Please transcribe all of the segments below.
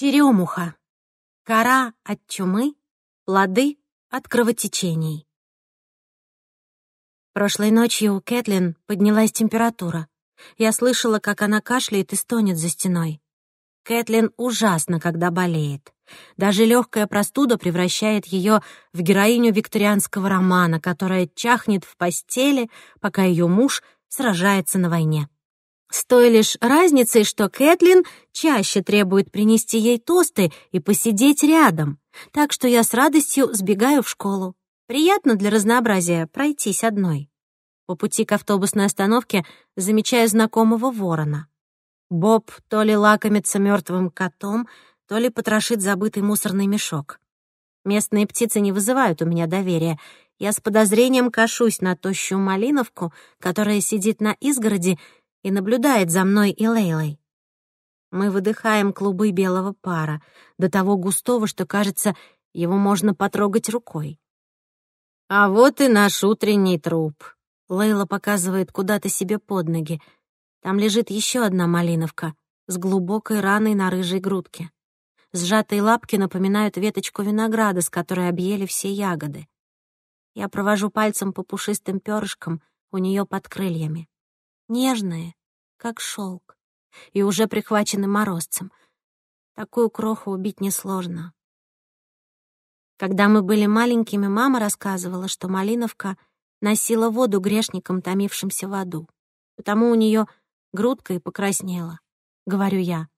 Черемуха. Кора от чумы, плоды от кровотечений. Прошлой ночью у Кэтлин поднялась температура. Я слышала, как она кашляет и стонет за стеной. Кэтлин ужасно, когда болеет. Даже легкая простуда превращает ее в героиню викторианского романа, которая чахнет в постели, пока ее муж сражается на войне. С той лишь разницей, что Кэтлин чаще требует принести ей тосты и посидеть рядом. Так что я с радостью сбегаю в школу. Приятно для разнообразия пройтись одной. По пути к автобусной остановке замечаю знакомого ворона. Боб то ли лакомится мертвым котом, то ли потрошит забытый мусорный мешок. Местные птицы не вызывают у меня доверия. Я с подозрением кашусь на тощую малиновку, которая сидит на изгороди и наблюдает за мной и Лейлой. Мы выдыхаем клубы белого пара, до того густого, что, кажется, его можно потрогать рукой. «А вот и наш утренний труп», — Лейла показывает куда-то себе под ноги. Там лежит еще одна малиновка с глубокой раной на рыжей грудке. Сжатые лапки напоминают веточку винограда, с которой объели все ягоды. Я провожу пальцем по пушистым перышкам у нее под крыльями нежные, как шелк, и уже прихвачены морозцем. Такую кроху убить несложно. Когда мы были маленькими, мама рассказывала, что Малиновка носила воду грешникам, томившимся в аду, потому у нее грудка и покраснела, — говорю я.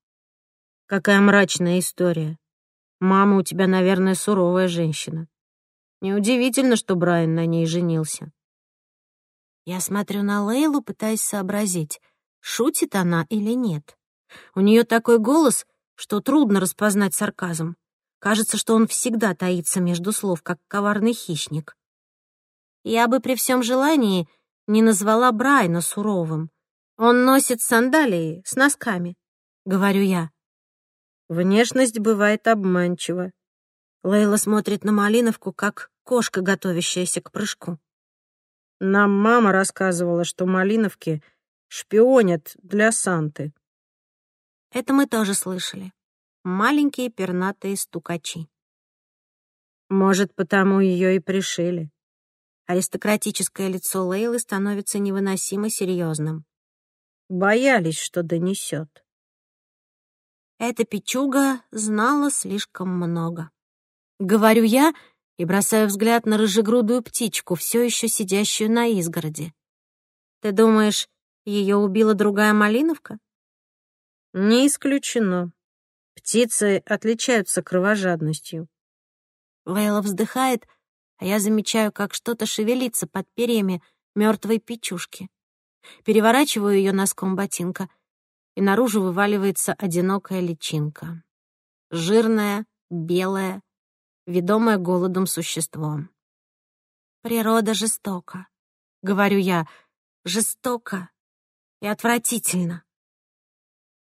Какая мрачная история. Мама у тебя, наверное, суровая женщина. Неудивительно, что Брайан на ней женился. Я смотрю на Лейлу, пытаясь сообразить, шутит она или нет. У нее такой голос, что трудно распознать сарказм. Кажется, что он всегда таится между слов, как коварный хищник. Я бы при всем желании не назвала Брайна суровым. Он носит сандалии с носками, — говорю я. Внешность бывает обманчива. Лейла смотрит на Малиновку, как кошка, готовящаяся к прыжку. Нам мама рассказывала, что Малиновки шпионят для Санты. Это мы тоже слышали. Маленькие пернатые стукачи. Может, потому ее и пришили. Аристократическое лицо Лейлы становится невыносимо серьезным. Боялись, что донесет. Эта печуга знала слишком много. Говорю я, и бросаю взгляд на рыжегрудую птичку, все еще сидящую на изгороди, «Ты думаешь, ее убила другая малиновка?» «Не исключено. Птицы отличаются кровожадностью». Лейла вздыхает, а я замечаю, как что-то шевелится под перьями мертвой печушки. Переворачиваю ее носком ботинка, и наружу вываливается одинокая личинка. Жирная, белая, ведомое голодом существом. «Природа жестока», — говорю я, — жестока и отвратительно».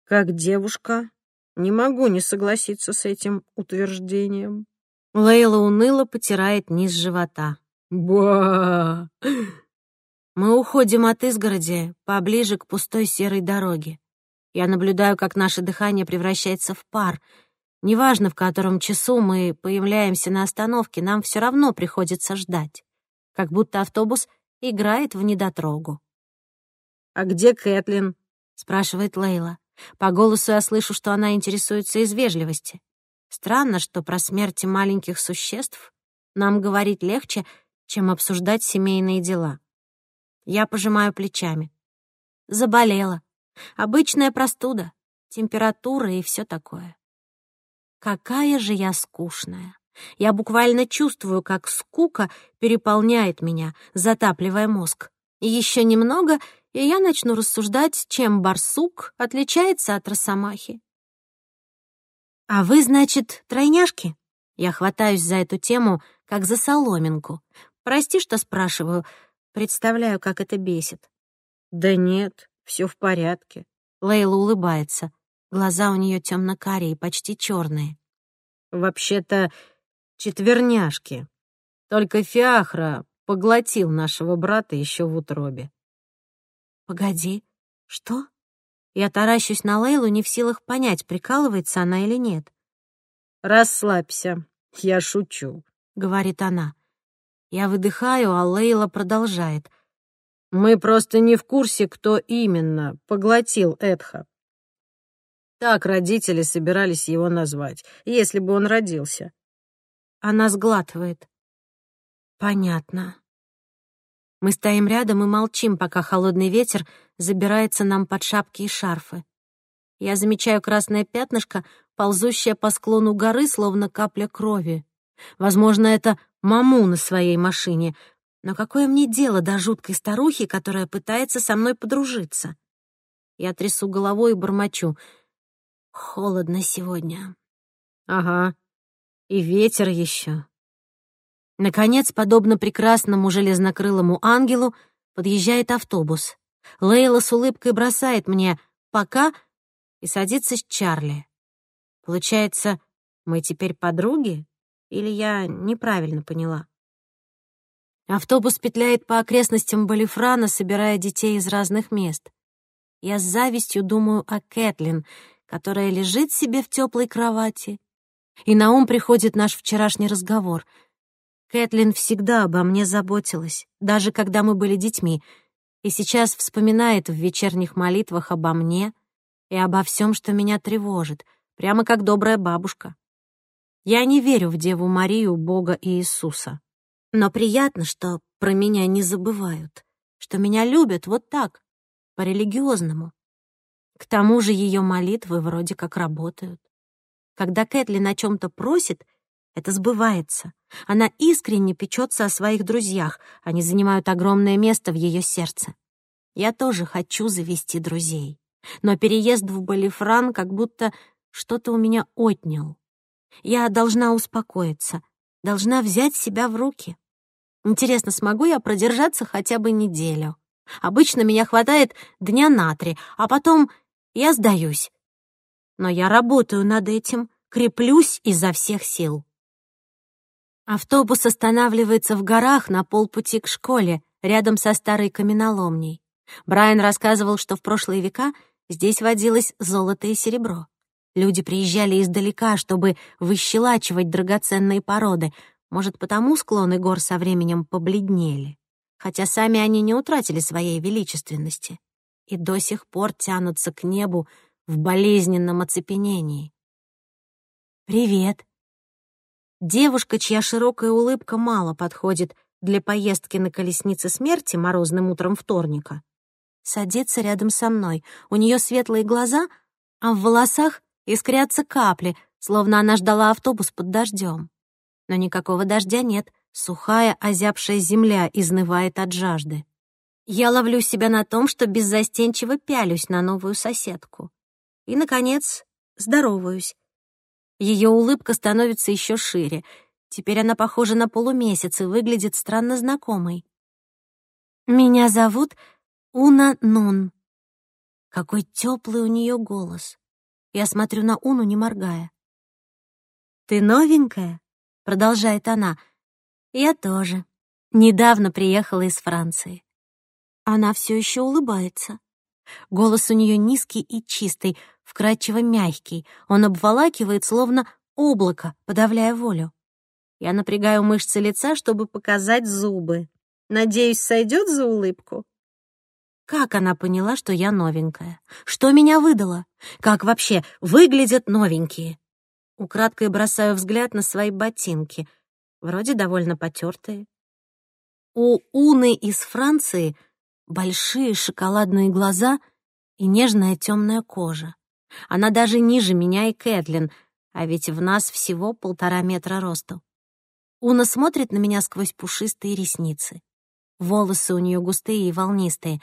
«Как девушка, не могу не согласиться с этим утверждением». Лейла уныло потирает низ живота. «Ба!» Мы уходим от изгороди, поближе к пустой серой дороге. Я наблюдаю, как наше дыхание превращается в пар — Неважно, в котором часу мы появляемся на остановке, нам все равно приходится ждать. Как будто автобус играет в недотрогу. «А где Кэтлин?» — спрашивает Лейла. По голосу я слышу, что она интересуется из вежливости. Странно, что про смерти маленьких существ нам говорить легче, чем обсуждать семейные дела. Я пожимаю плечами. Заболела. Обычная простуда, температура и все такое. Какая же я скучная! Я буквально чувствую, как скука переполняет меня, затапливая мозг. Еще немного, и я начну рассуждать, чем барсук отличается от росомахи. «А вы, значит, тройняшки?» Я хватаюсь за эту тему, как за соломинку. Прости, что спрашиваю. Представляю, как это бесит. «Да нет, все в порядке». Лейла улыбается. Глаза у нее темно-карие, почти черные вообще-то четверняшки. Только Фиахра поглотил нашего брата еще в утробе. «Погоди, что?» Я таращусь на Лейлу, не в силах понять, прикалывается она или нет. «Расслабься, я шучу», — говорит она. Я выдыхаю, а Лейла продолжает. «Мы просто не в курсе, кто именно поглотил Эдха. Так родители собирались его назвать, если бы он родился. Она сглатывает. Понятно. Мы стоим рядом и молчим, пока холодный ветер забирается нам под шапки и шарфы. Я замечаю красное пятнышко, ползущее по склону горы, словно капля крови. Возможно, это маму на своей машине. Но какое мне дело до жуткой старухи, которая пытается со мной подружиться? Я трясу головой и бормочу — холодно сегодня. Ага, и ветер еще. Наконец, подобно прекрасному железнокрылому ангелу, подъезжает автобус. Лейла с улыбкой бросает мне «пока» и садится с Чарли. Получается, мы теперь подруги? Или я неправильно поняла? Автобус петляет по окрестностям Балифрана, собирая детей из разных мест. Я с завистью думаю о Кэтлин — которая лежит себе в теплой кровати. И на ум приходит наш вчерашний разговор. Кэтлин всегда обо мне заботилась, даже когда мы были детьми, и сейчас вспоминает в вечерних молитвах обо мне и обо всем, что меня тревожит, прямо как добрая бабушка. Я не верю в Деву Марию, Бога и Иисуса. Но приятно, что про меня не забывают, что меня любят вот так, по-религиозному. К тому же ее молитвы вроде как работают. Когда Кэтлин о чем-то просит, это сбывается. Она искренне печется о своих друзьях, они занимают огромное место в ее сердце. Я тоже хочу завести друзей. Но переезд в Балифран как будто что-то у меня отнял. Я должна успокоиться, должна взять себя в руки. Интересно, смогу я продержаться хотя бы неделю? Обычно меня хватает дня на три, а потом я сдаюсь. Но я работаю над этим, креплюсь изо всех сил. Автобус останавливается в горах на полпути к школе, рядом со старой каменоломней. Брайан рассказывал, что в прошлые века здесь водилось золото и серебро. Люди приезжали издалека, чтобы выщелачивать драгоценные породы. Может, потому склоны гор со временем побледнели. Хотя сами они не утратили своей величественности и до сих пор тянутся к небу в болезненном оцепенении. «Привет!» Девушка, чья широкая улыбка мало подходит для поездки на колеснице смерти морозным утром вторника, садится рядом со мной. У нее светлые глаза, а в волосах искрятся капли, словно она ждала автобус под дождем. Но никакого дождя нет, сухая, озябшая земля изнывает от жажды. Я ловлю себя на том, что беззастенчиво пялюсь на новую соседку. И, наконец, здороваюсь. Ее улыбка становится еще шире. Теперь она похожа на полумесяц и выглядит странно знакомой. «Меня зовут Уна Нун». Какой теплый у нее голос. Я смотрю на Уну, не моргая. «Ты новенькая?» — продолжает она. «Я тоже. Недавно приехала из Франции. Она все еще улыбается. Голос у нее низкий и чистый, вкрадчиво мягкий. Он обволакивает, словно облако, подавляя волю. Я напрягаю мышцы лица, чтобы показать зубы. Надеюсь, сойдет за улыбку. Как она поняла, что я новенькая? Что меня выдало? Как вообще выглядят новенькие? Украдкой бросаю взгляд на свои ботинки. Вроде довольно потертые. У Уны из Франции — большие шоколадные глаза и нежная темная кожа. Она даже ниже меня и Кэтлин, а ведь в нас всего полтора метра росту. Уна смотрит на меня сквозь пушистые ресницы. Волосы у нее густые и волнистые.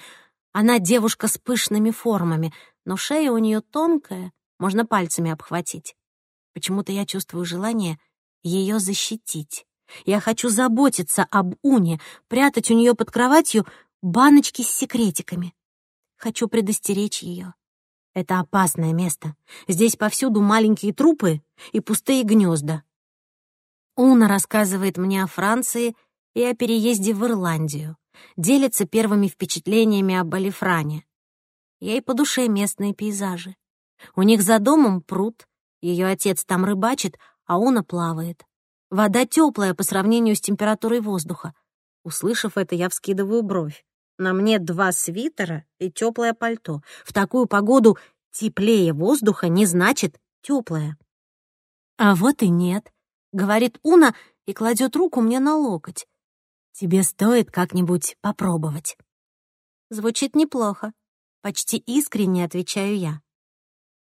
Она девушка с пышными формами, но шея у нее тонкая, можно пальцами обхватить. Почему-то я чувствую желание ее защитить. Я хочу заботиться об Уне, прятать у нее под кроватью баночки с секретиками. Хочу предостеречь ее. Это опасное место. Здесь повсюду маленькие трупы и пустые гнезда. Уна рассказывает мне о Франции и о переезде в Ирландию. Делится первыми впечатлениями об Алифране. Ей по душе местные пейзажи. У них за домом пруд, ее отец там рыбачит, а Уна плавает. Вода теплая по сравнению с температурой воздуха. Услышав это, я вскидываю бровь. На мне два свитера и теплое пальто. В такую погоду теплее воздуха не значит теплое. А вот и нет, говорит Уна и кладет руку мне на локоть. Тебе стоит как-нибудь попробовать. Звучит неплохо. Почти искренне отвечаю я.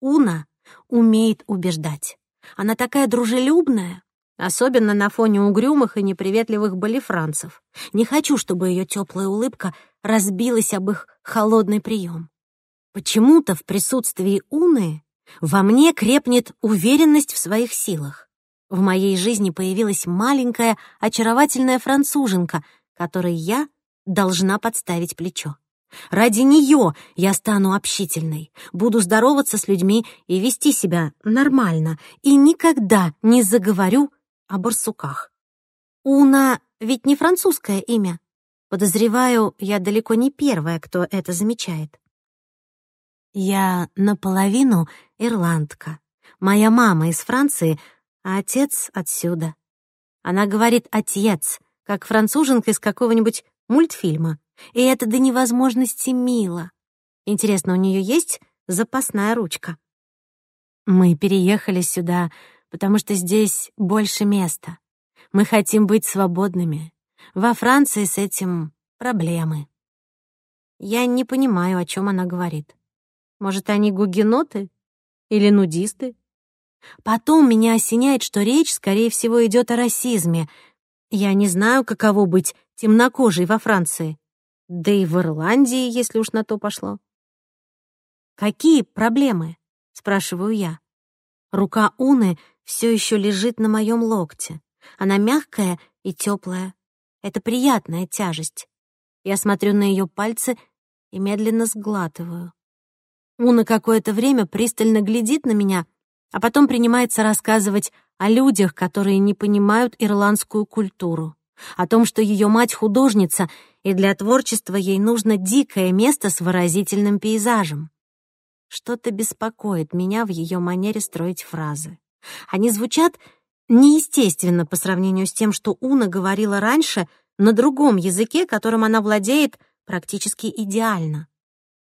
Уна умеет убеждать. Она такая дружелюбная особенно на фоне угрюмых и неприветливых балифранцев. Не хочу, чтобы ее теплая улыбка разбилась об их холодный прием. Почему-то в присутствии Уны во мне крепнет уверенность в своих силах. В моей жизни появилась маленькая очаровательная француженка, которой я должна подставить плечо. Ради нее я стану общительной, буду здороваться с людьми и вести себя нормально, и никогда не заговорю о барсуках. Уна ведь не французское имя. Подозреваю, я далеко не первая, кто это замечает. Я наполовину ирландка. Моя мама из Франции, а отец отсюда. Она говорит «отец», как француженка из какого-нибудь мультфильма. И это до невозможности мило. Интересно, у нее есть запасная ручка? Мы переехали сюда потому что здесь больше места. Мы хотим быть свободными. Во Франции с этим проблемы. Я не понимаю, о чем она говорит. Может, они гугеноты? Или нудисты? Потом меня осеняет, что речь, скорее всего, идет о расизме. Я не знаю, каково быть темнокожей во Франции. Да и в Ирландии, если уж на то пошло. «Какие проблемы?» — спрашиваю я. Рука Уны — все еще лежит на моем локте. Она мягкая и теплая. Это приятная тяжесть. Я смотрю на ее пальцы и медленно сглатываю. Уна какое-то время пристально глядит на меня, а потом принимается рассказывать о людях, которые не понимают ирландскую культуру, о том, что ее мать художница, и для творчества ей нужно дикое место с выразительным пейзажем. Что-то беспокоит меня в ее манере строить фразы. Они звучат неестественно по сравнению с тем, что Уна говорила раньше на другом языке, которым она владеет практически идеально.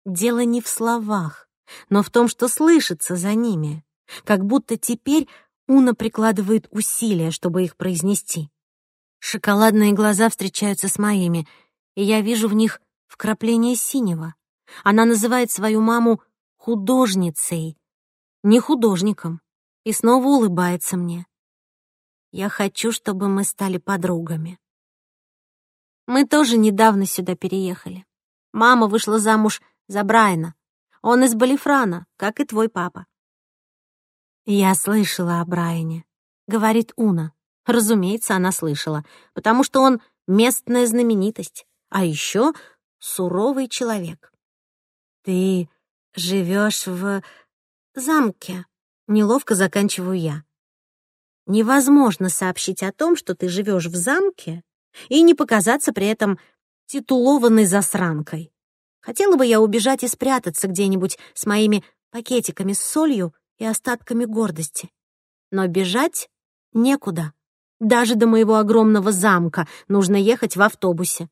Дело не в словах, но в том, что слышится за ними. Как будто теперь Уна прикладывает усилия, чтобы их произнести. Шоколадные глаза встречаются с моими, и я вижу в них вкрапление синего. Она называет свою маму художницей, не художником и снова улыбается мне. Я хочу, чтобы мы стали подругами. Мы тоже недавно сюда переехали. Мама вышла замуж за Брайна. Он из Балифрана, как и твой папа. Я слышала о Брайне, говорит Уна. Разумеется, она слышала, потому что он местная знаменитость, а еще суровый человек. Ты живешь в замке, Неловко заканчиваю я. Невозможно сообщить о том, что ты живешь в замке, и не показаться при этом титулованной засранкой. Хотела бы я убежать и спрятаться где-нибудь с моими пакетиками с солью и остатками гордости. Но бежать некуда. Даже до моего огромного замка нужно ехать в автобусе.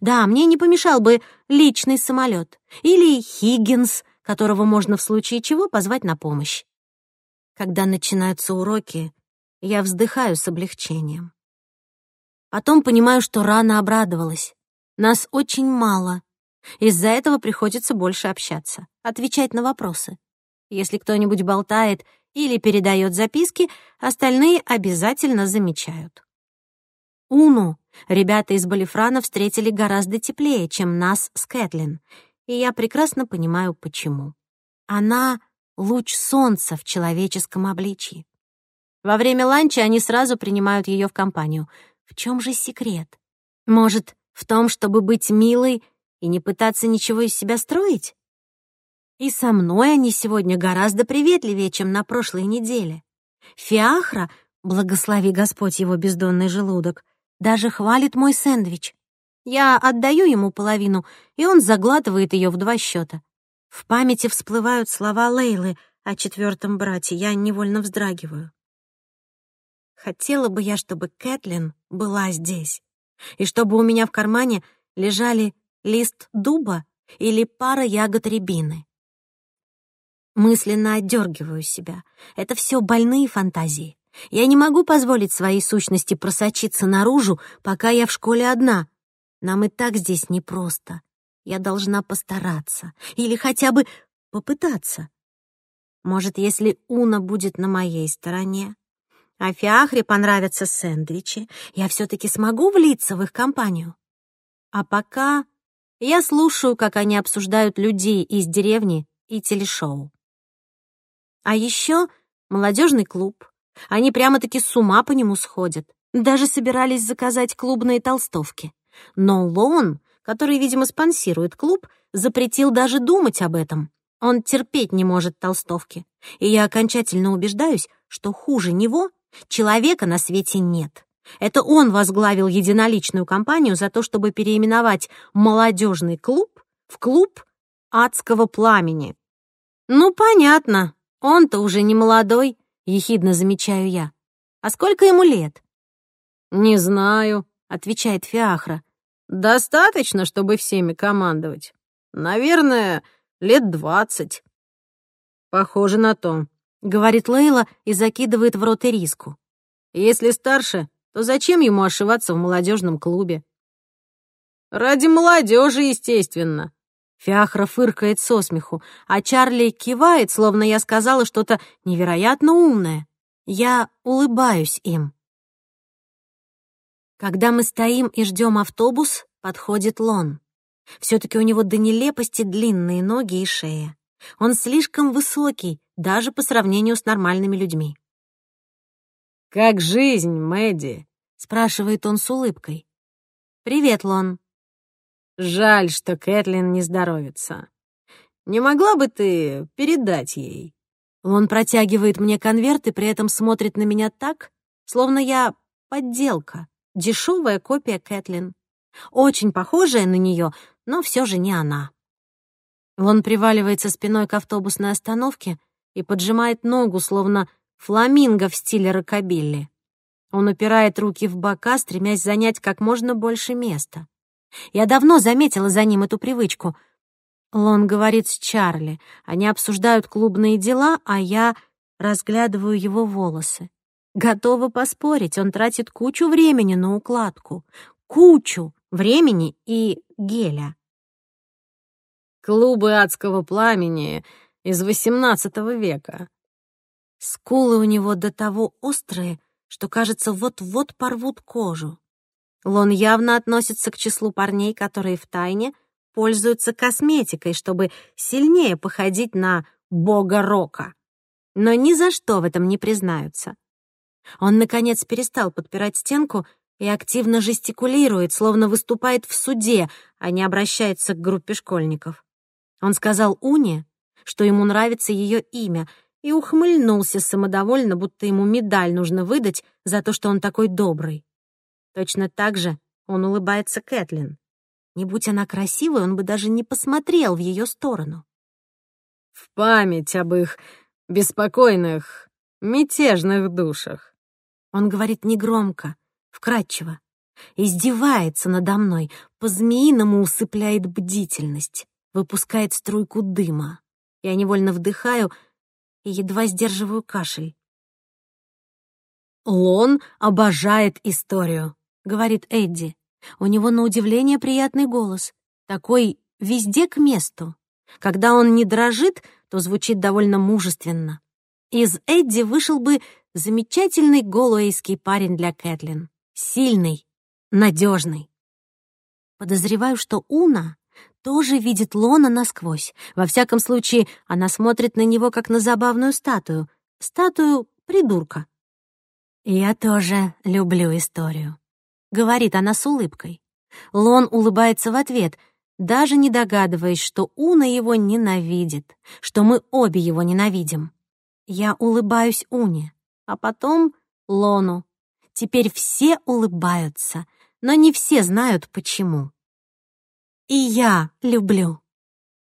Да, мне не помешал бы личный самолет или Хиггинс, которого можно в случае чего позвать на помощь. Когда начинаются уроки, я вздыхаю с облегчением. Потом понимаю, что рано обрадовалась. Нас очень мало. Из-за этого приходится больше общаться, отвечать на вопросы. Если кто-нибудь болтает или передает записки, остальные обязательно замечают. Уну ребята из Балифрана встретили гораздо теплее, чем нас с Кэтлин, и я прекрасно понимаю, почему. Она луч солнца в человеческом обличии. Во время ланча они сразу принимают ее в компанию. В чем же секрет? Может, в том, чтобы быть милой и не пытаться ничего из себя строить? И со мной они сегодня гораздо приветливее, чем на прошлой неделе. Фиахра, благослови Господь его бездонный желудок, даже хвалит мой сэндвич. Я отдаю ему половину, и он заглатывает ее в два счета. В памяти всплывают слова Лейлы о четвертом брате. Я невольно вздрагиваю. Хотела бы я, чтобы Кэтлин была здесь. И чтобы у меня в кармане лежали лист дуба или пара ягод рябины. Мысленно отдергиваю себя. Это все больные фантазии. Я не могу позволить своей сущности просочиться наружу, пока я в школе одна. Нам и так здесь непросто. Я должна постараться или хотя бы попытаться. Может, если Уна будет на моей стороне, а Фиахре понравятся сэндвичи, я все-таки смогу влиться в их компанию. А пока я слушаю, как они обсуждают людей из деревни и телешоу. А еще молодежный клуб. Они прямо-таки с ума по нему сходят. Даже собирались заказать клубные толстовки. Но Лон который, видимо, спонсирует клуб, запретил даже думать об этом. Он терпеть не может толстовки. И я окончательно убеждаюсь, что хуже него человека на свете нет. Это он возглавил единоличную кампанию за то, чтобы переименовать молодежный клуб в клуб адского пламени. «Ну, понятно, он-то уже не молодой», — ехидно замечаю я. «А сколько ему лет?» «Не знаю», — отвечает Фиахра. Достаточно, чтобы всеми командовать. Наверное, лет двадцать. Похоже на то, — говорит Лейла и закидывает в рот ириску. Если старше, то зачем ему ошиваться в молодежном клубе? Ради молодежи, естественно. Фиахра фыркает со смеху, а Чарли кивает, словно я сказала что-то невероятно умное. Я улыбаюсь им. Когда мы стоим и ждем автобус, подходит Лон. Все-таки у него до нелепости длинные ноги и шея. Он слишком высокий, даже по сравнению с нормальными людьми. «Как жизнь, Мэдди?» — спрашивает он с улыбкой. «Привет, Лон». «Жаль, что Кэтлин не здоровится. Не могла бы ты передать ей?» Лон протягивает мне конверт и при этом смотрит на меня так, словно я подделка дешевая копия Кэтлин. Очень похожая на нее, но все же не она. Он приваливается спиной к автобусной остановке и поджимает ногу, словно фламинго в стиле рокобилли. Он упирает руки в бока, стремясь занять как можно больше места. Я давно заметила за ним эту привычку. Лон говорит с Чарли. Они обсуждают клубные дела, а я разглядываю его волосы. Готова поспорить, он тратит кучу времени на укладку. Кучу времени и геля. Клубы адского пламени из XVIII века. Скулы у него до того острые, что, кажется, вот-вот порвут кожу. Лон явно относится к числу парней, которые втайне пользуются косметикой, чтобы сильнее походить на бога рока. Но ни за что в этом не признаются. Он, наконец, перестал подпирать стенку и активно жестикулирует, словно выступает в суде, а не обращается к группе школьников. Он сказал Уне, что ему нравится ее имя, и ухмыльнулся самодовольно, будто ему медаль нужно выдать за то, что он такой добрый. Точно так же он улыбается Кэтлин. Не будь она красивой, он бы даже не посмотрел в ее сторону. «В память об их беспокойных, мятежных душах», он говорит негромко, вкрадчиво, издевается надо мной, по-змеиному усыпляет бдительность, выпускает струйку дыма. Я невольно вдыхаю и едва сдерживаю кашель. «Лон обожает историю», — говорит Эдди. У него, на удивление, приятный голос, такой везде к месту. Когда он не дрожит, то звучит довольно мужественно. Из Эдди вышел бы Замечательный голуэйский парень для Кэтлин. Сильный, надежный. Подозреваю, что Уна тоже видит Лона насквозь. Во всяком случае, она смотрит на него, как на забавную статую. Статую придурка. «Я тоже люблю историю», — говорит она с улыбкой. Лон улыбается в ответ, даже не догадываясь, что Уна его ненавидит, что мы обе его ненавидим. Я улыбаюсь Уне а потом Лону. Теперь все улыбаются, но не все знают почему. И я люблю.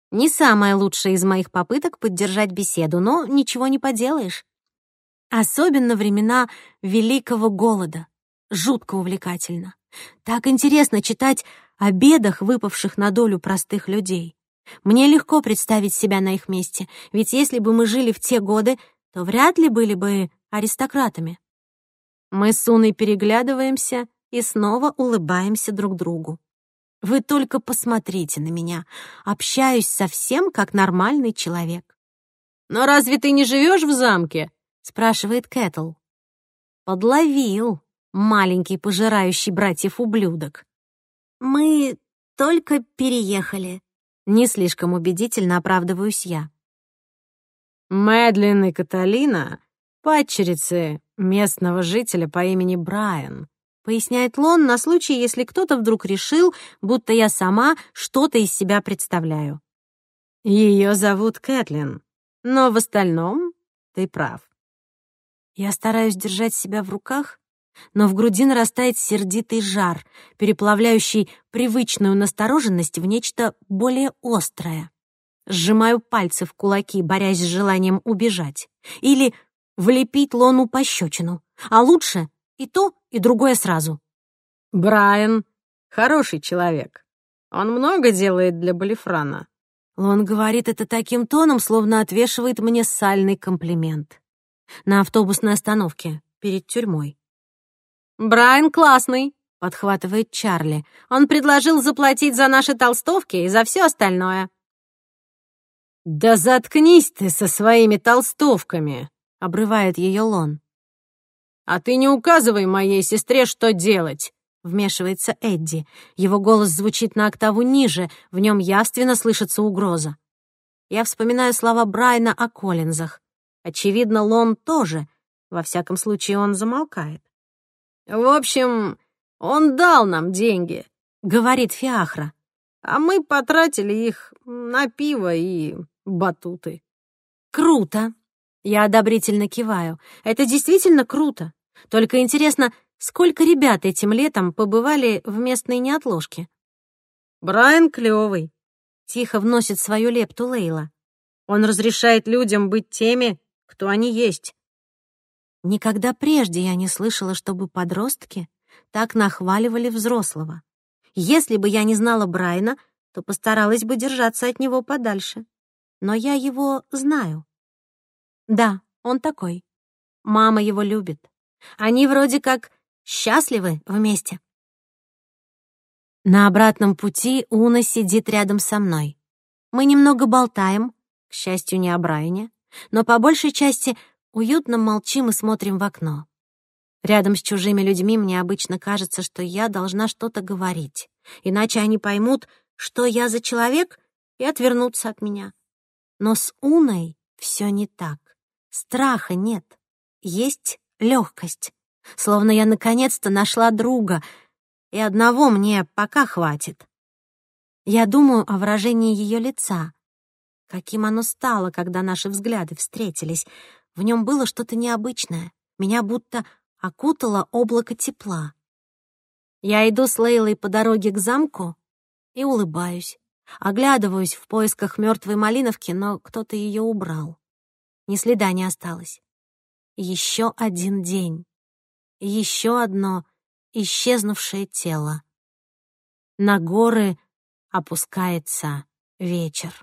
Не самая лучшая из моих попыток поддержать беседу, но ничего не поделаешь. Особенно времена Великого Голода. Жутко увлекательно. Так интересно читать о бедах, выпавших на долю простых людей. Мне легко представить себя на их месте, ведь если бы мы жили в те годы, то вряд ли были бы аристократами. Мы с Уной переглядываемся и снова улыбаемся друг другу. Вы только посмотрите на меня. Общаюсь совсем как нормальный человек. «Но разве ты не живешь в замке?» — спрашивает Кэтл. «Подловил, маленький пожирающий братьев ублюдок. Мы только переехали». Не слишком убедительно оправдываюсь я. «Мэдлин Каталина падчерицы местного жителя по имени Брайан», — поясняет Лон на случай, если кто-то вдруг решил, будто я сама что-то из себя представляю. «Ее зовут Кэтлин, но в остальном ты прав». Я стараюсь держать себя в руках, но в груди нарастает сердитый жар, переплавляющий привычную настороженность в нечто более острое. Сжимаю пальцы в кулаки, борясь с желанием убежать. Или влепить Лону пощечину, а лучше и то, и другое сразу. Брайан — хороший человек. Он много делает для Балифрана. Лон говорит это таким тоном, словно отвешивает мне сальный комплимент. На автобусной остановке, перед тюрьмой. «Брайан классный», — подхватывает Чарли. «Он предложил заплатить за наши толстовки и за все остальное». «Да заткнись ты со своими толстовками!» — обрывает ее Лон. «А ты не указывай моей сестре, что делать!» — вмешивается Эдди. Его голос звучит на октаву ниже, в нем явственно слышится угроза. Я вспоминаю слова Брайна о Коллинзах. Очевидно, Лон тоже. Во всяком случае, он замолкает. «В общем, он дал нам деньги», — говорит Фиахра. «А мы потратили их на пиво и батуты». «Круто!» Я одобрительно киваю. Это действительно круто. Только интересно, сколько ребят этим летом побывали в местной неотложке? Брайан клёвый. Тихо вносит свою лепту Лейла. Он разрешает людям быть теми, кто они есть. Никогда прежде я не слышала, чтобы подростки так нахваливали взрослого. Если бы я не знала Брайана, то постаралась бы держаться от него подальше. Но я его знаю. Да, он такой. Мама его любит. Они вроде как счастливы вместе. На обратном пути Уна сидит рядом со мной. Мы немного болтаем, к счастью, не о Брайане, но по большей части уютно молчим и смотрим в окно. Рядом с чужими людьми мне обычно кажется, что я должна что-то говорить, иначе они поймут, что я за человек, и отвернутся от меня. Но с Уной все не так. Страха нет, есть легкость. Словно я наконец-то нашла друга, и одного мне пока хватит. Я думаю о выражении ее лица, каким оно стало, когда наши взгляды встретились. В нем было что-то необычное. Меня будто окутало облако тепла. Я иду с Лейлой по дороге к замку и улыбаюсь. Оглядываюсь в поисках мертвой малиновки, но кто-то ее убрал ни следа не осталось. Еще один день. Еще одно исчезнувшее тело. На горы опускается вечер.